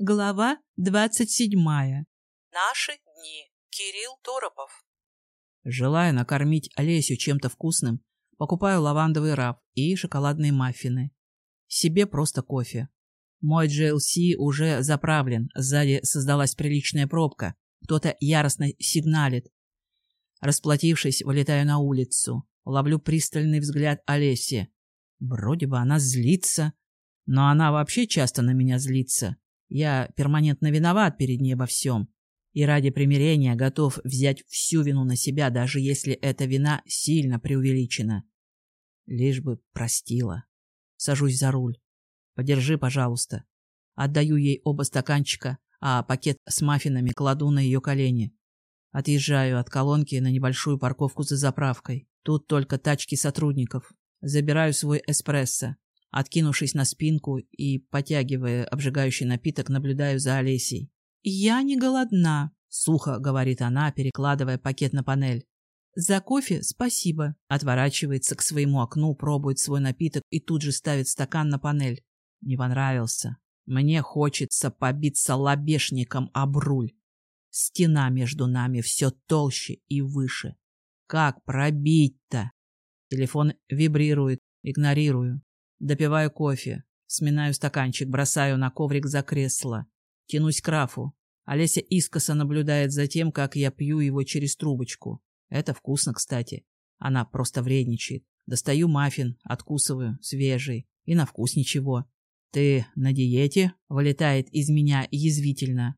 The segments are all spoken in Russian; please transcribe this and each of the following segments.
Глава двадцать седьмая. Наши дни. Кирилл Торопов. Желая накормить Олесю чем-то вкусным, покупаю лавандовый раф и шоколадные маффины. Себе просто кофе. Мой GLC уже заправлен, сзади создалась приличная пробка. Кто-то яростно сигналит. Расплатившись, вылетаю на улицу. Ловлю пристальный взгляд Олеси. Вроде бы она злится, но она вообще часто на меня злится. Я перманентно виноват перед ней во всем. И ради примирения готов взять всю вину на себя, даже если эта вина сильно преувеличена. Лишь бы простила. Сажусь за руль. Подержи, пожалуйста. Отдаю ей оба стаканчика, а пакет с маффинами кладу на ее колени. Отъезжаю от колонки на небольшую парковку за заправкой. Тут только тачки сотрудников. Забираю свой эспрессо. Откинувшись на спинку и потягивая обжигающий напиток, наблюдаю за Олесей. «Я не голодна», — сухо говорит она, перекладывая пакет на панель. «За кофе спасибо», — отворачивается к своему окну, пробует свой напиток и тут же ставит стакан на панель. Не понравился. Мне хочется побиться лобешником об руль. Стена между нами все толще и выше. Как пробить-то? Телефон вибрирует, игнорирую. Допиваю кофе, сминаю стаканчик, бросаю на коврик за кресло. Тянусь к Рафу. Олеся искоса наблюдает за тем, как я пью его через трубочку. Это вкусно, кстати. Она просто вредничает. Достаю маффин, откусываю, свежий. И на вкус ничего. «Ты на диете?» — вылетает из меня язвительно.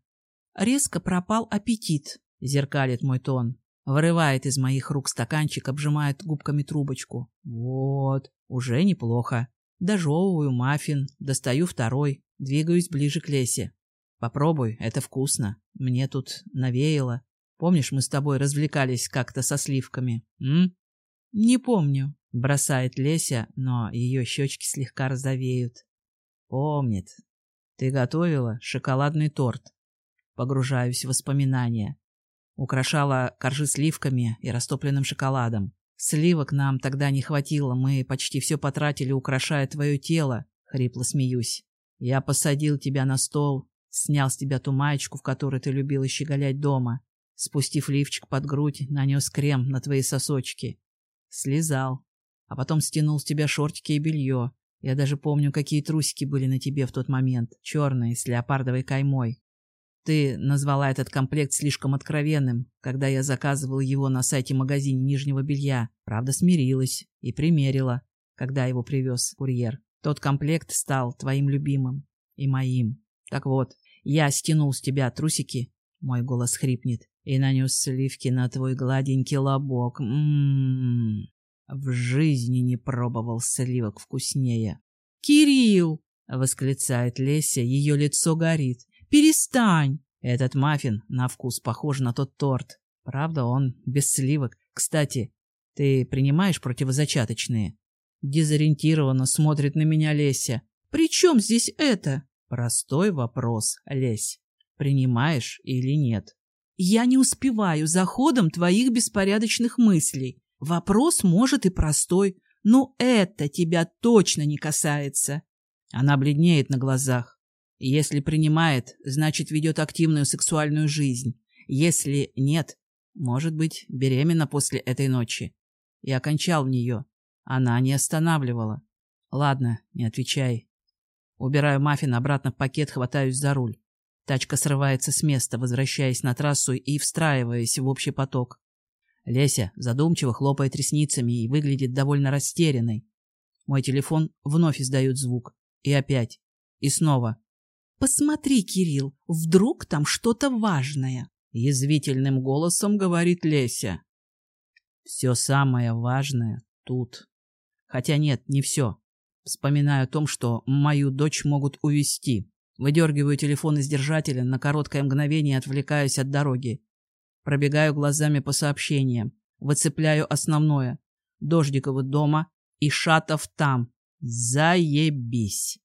Резко пропал аппетит, — зеркалит мой тон. Вырывает из моих рук стаканчик, обжимает губками трубочку. Вот, уже неплохо. Дожевываю маффин, достаю второй, двигаюсь ближе к Лесе. Попробуй, это вкусно. Мне тут навеяло. Помнишь, мы с тобой развлекались как-то со сливками, м? Не помню. Бросает Леся, но ее щечки слегка розовеют. Помнит. Ты готовила шоколадный торт. Погружаюсь в воспоминания. Украшала коржи сливками и растопленным шоколадом. Сливок нам тогда не хватило, мы почти все потратили, украшая твое тело, — хрипло смеюсь. Я посадил тебя на стол, снял с тебя ту маечку, в которой ты любила щеголять дома. Спустив лифчик под грудь, нанес крем на твои сосочки. Слезал. А потом стянул с тебя шортики и белье. Я даже помню, какие трусики были на тебе в тот момент, черные, с леопардовой каймой. Ты назвала этот комплект слишком откровенным, когда я заказывал его на сайте магазина нижнего белья. Правда, смирилась и примерила, когда его привез курьер. Тот комплект стал твоим любимым и моим. Так вот, я стянул с тебя трусики, мой голос хрипнет, и нанес сливки на твой гладенький лобок. Ммм, в жизни не пробовал сливок вкуснее. «Кирилл!» — восклицает Леся, ее лицо горит. Перестань. Этот маффин на вкус похож на тот торт. Правда, он без сливок. Кстати, ты принимаешь противозачаточные? Дезориентированно смотрит на меня Леся. При чем здесь это? Простой вопрос, Лесь. Принимаешь или нет? Я не успеваю за ходом твоих беспорядочных мыслей. Вопрос может и простой, но это тебя точно не касается. Она бледнеет на глазах. Если принимает, значит ведет активную сексуальную жизнь. Если нет, может быть, беременна после этой ночи. И окончал в нее. Она не останавливала. Ладно, не отвечай. Убираю маффин обратно в пакет, хватаюсь за руль. Тачка срывается с места, возвращаясь на трассу и встраиваясь в общий поток. Леся задумчиво хлопает ресницами и выглядит довольно растерянной. Мой телефон вновь издает звук. И опять. И снова. «Посмотри, Кирилл, вдруг там что-то важное?» — язвительным голосом говорит Леся. «Все самое важное тут. Хотя нет, не все. Вспоминаю о том, что мою дочь могут увезти. Выдергиваю телефон из держателя, на короткое мгновение отвлекаюсь от дороги. Пробегаю глазами по сообщениям. Выцепляю основное. Дождикова дома и Шатов там. Заебись.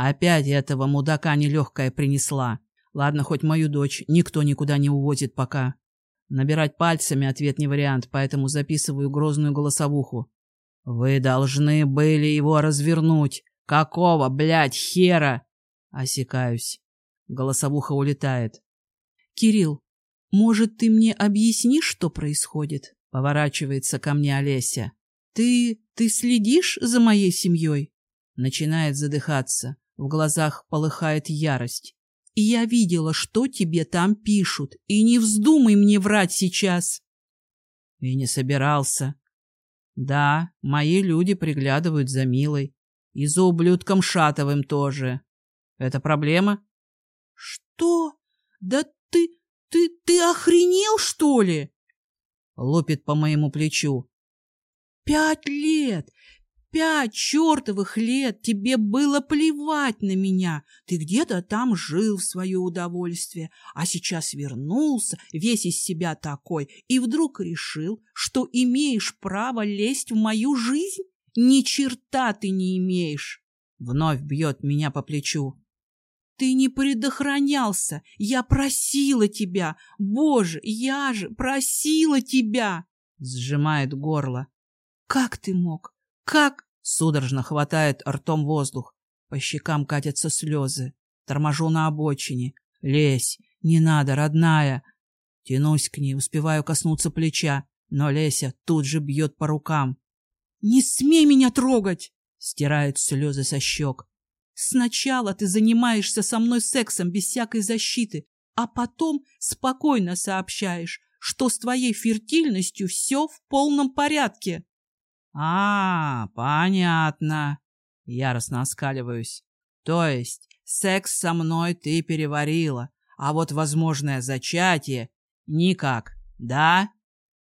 Опять этого мудака нелегкая принесла. Ладно, хоть мою дочь никто никуда не увозит пока. Набирать пальцами ответ не вариант, поэтому записываю грозную голосовуху. Вы должны были его развернуть. Какого, блядь, хера? Осекаюсь. Голосовуха улетает. Кирилл, может, ты мне объяснишь, что происходит? Поворачивается ко мне Олеся. Ты... ты следишь за моей семьей? Начинает задыхаться. В глазах полыхает ярость. И я видела, что тебе там пишут. И не вздумай мне врать сейчас. И не собирался. Да, мои люди приглядывают за Милой. И за ублюдком Шатовым тоже. Это проблема? Что? Да ты... ты... ты охренел, что ли? Лупит по моему плечу. Пять лет! Пять чертовых лет тебе было плевать на меня. Ты где-то там жил в свое удовольствие, а сейчас вернулся, весь из себя такой, и вдруг решил, что имеешь право лезть в мою жизнь? Ни черта ты не имеешь. Вновь бьет меня по плечу. Ты не предохранялся. Я просила тебя. Боже, я же просила тебя. Сжимает горло. Как ты мог? Как? Судорожно хватает ртом воздух. По щекам катятся слезы. Торможу на обочине. Лезь, не надо, родная. Тянусь к ней, успеваю коснуться плеча, но Леся тут же бьет по рукам. «Не смей меня трогать!» Стирает слезы со щек. «Сначала ты занимаешься со мной сексом без всякой защиты, а потом спокойно сообщаешь, что с твоей фертильностью все в полном порядке». А, понятно. Яростно оскаливаюсь. То есть секс со мной ты переварила, а вот возможное зачатие никак, да?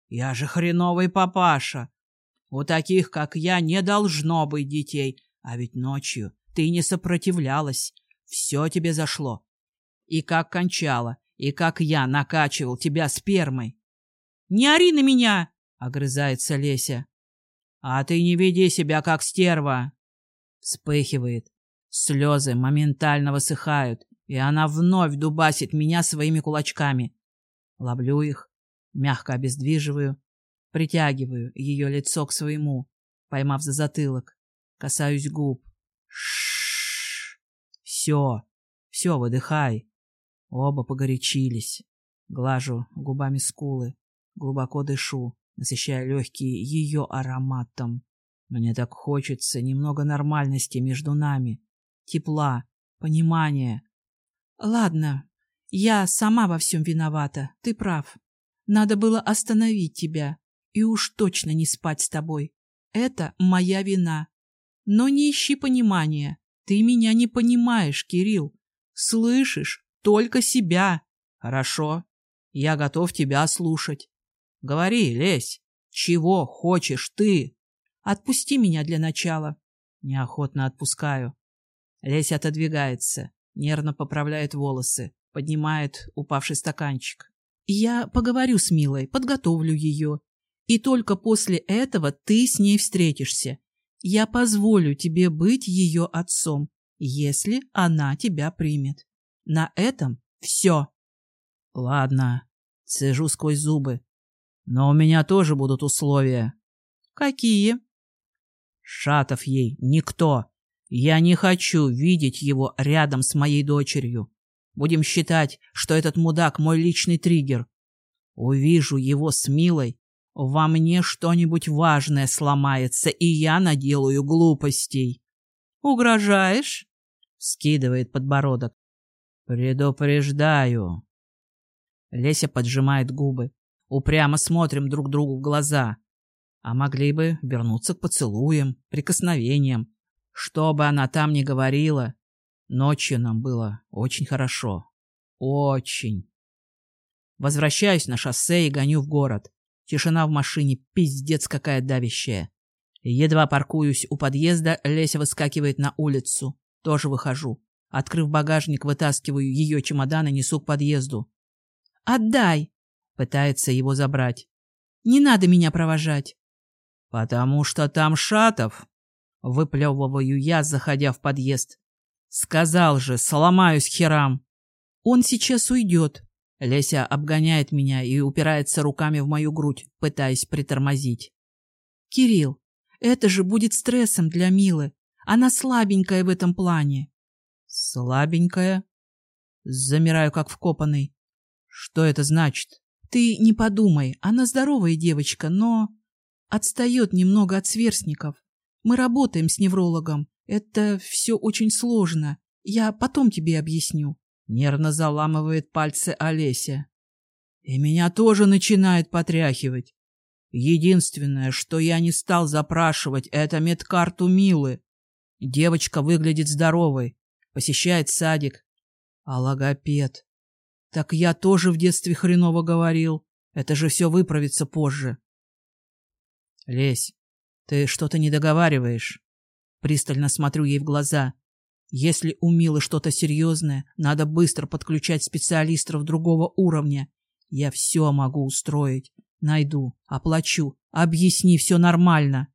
Я же хреновый папаша. У таких, как я, не должно быть детей, а ведь ночью ты не сопротивлялась. Все тебе зашло. И как кончала, и как я накачивал тебя спермой. — Не ори на меня! — огрызается Леся. «А ты не веди себя, как стерва!» Вспыхивает. Слезы моментально высыхают, и она вновь дубасит меня своими кулачками. Ловлю их, мягко обездвиживаю, притягиваю ее лицо к своему, поймав за затылок, касаюсь губ. Шш. Все, все, выдыхай. Оба погорячились. Глажу губами скулы, глубоко дышу насыщая легкие ее ароматом. Мне так хочется немного нормальности между нами, тепла, понимания. Ладно, я сама во всем виновата, ты прав. Надо было остановить тебя и уж точно не спать с тобой. Это моя вина. Но не ищи понимания. Ты меня не понимаешь, Кирилл. Слышишь только себя. Хорошо, я готов тебя слушать. Говори, лезь. Чего хочешь ты? Отпусти меня для начала. Неохотно отпускаю. Лесь отодвигается, нервно поправляет волосы, поднимает упавший стаканчик. Я поговорю с Милой, подготовлю ее. И только после этого ты с ней встретишься. Я позволю тебе быть ее отцом, если она тебя примет. На этом все. Ладно, цежу сквозь зубы. Но у меня тоже будут условия. Какие? Шатов ей никто. Я не хочу видеть его рядом с моей дочерью. Будем считать, что этот мудак мой личный триггер. Увижу его с Милой, во мне что-нибудь важное сломается, и я наделаю глупостей. Угрожаешь? Скидывает подбородок. Предупреждаю. Леся поджимает губы. Упрямо смотрим друг другу в глаза. А могли бы вернуться к поцелуям, прикосновениям. Что бы она там ни говорила, ночью нам было очень хорошо. Очень. Возвращаюсь на шоссе и гоню в город. Тишина в машине пиздец какая давящая. Едва паркуюсь у подъезда, Леся выскакивает на улицу. Тоже выхожу. Открыв багажник, вытаскиваю ее чемодан и несу к подъезду. «Отдай!» Пытается его забрать. «Не надо меня провожать». «Потому что там Шатов», — выплевываю я, заходя в подъезд. «Сказал же, сломаюсь херам». «Он сейчас уйдет». Леся обгоняет меня и упирается руками в мою грудь, пытаясь притормозить. «Кирилл, это же будет стрессом для Милы. Она слабенькая в этом плане». «Слабенькая?» Замираю, как вкопанный. Что это значит? Ты не подумай, она здоровая девочка, но отстает немного от сверстников. Мы работаем с неврологом. Это все очень сложно. Я потом тебе объясню. Нервно заламывает пальцы Олеся. И меня тоже начинает потряхивать. Единственное, что я не стал запрашивать, это медкарту Милы. Девочка выглядит здоровой, посещает садик. А логопед? Так я тоже в детстве хреново говорил. Это же все выправится позже. Лесь, ты что-то не договариваешь. Пристально смотрю ей в глаза. Если у Милы что-то серьезное, надо быстро подключать специалистов другого уровня. Я все могу устроить. Найду, оплачу. Объясни, все нормально.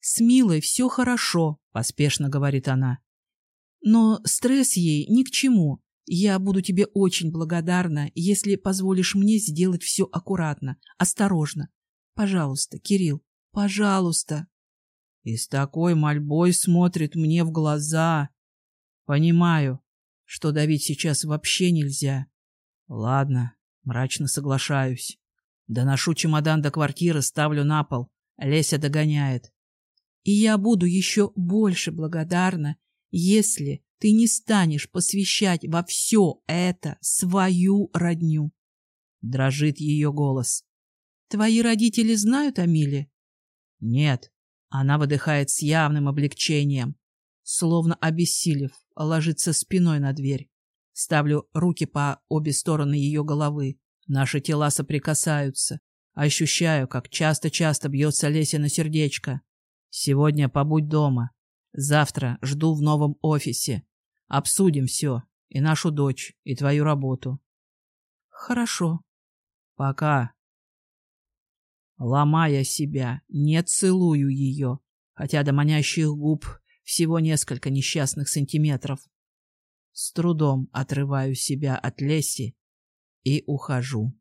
С Милой все хорошо, поспешно говорит она. Но стресс ей ни к чему. Я буду тебе очень благодарна, если позволишь мне сделать все аккуратно, осторожно. Пожалуйста, Кирилл, пожалуйста. И с такой мольбой смотрит мне в глаза. Понимаю, что давить сейчас вообще нельзя. Ладно, мрачно соглашаюсь. Доношу чемодан до квартиры, ставлю на пол. Леся догоняет. И я буду еще больше благодарна, если ты не станешь посвящать во все это свою родню. Дрожит ее голос. Твои родители знают о Миле? Нет. Она выдыхает с явным облегчением, словно обессилев, ложится спиной на дверь. Ставлю руки по обе стороны ее головы. Наши тела соприкасаются. Ощущаю, как часто-часто бьется Леся на сердечко. Сегодня побудь дома. Завтра жду в новом офисе. Обсудим все. И нашу дочь, и твою работу. Хорошо. Пока. Ломая себя, не целую ее, хотя до манящих губ всего несколько несчастных сантиметров. С трудом отрываю себя от Леси и ухожу.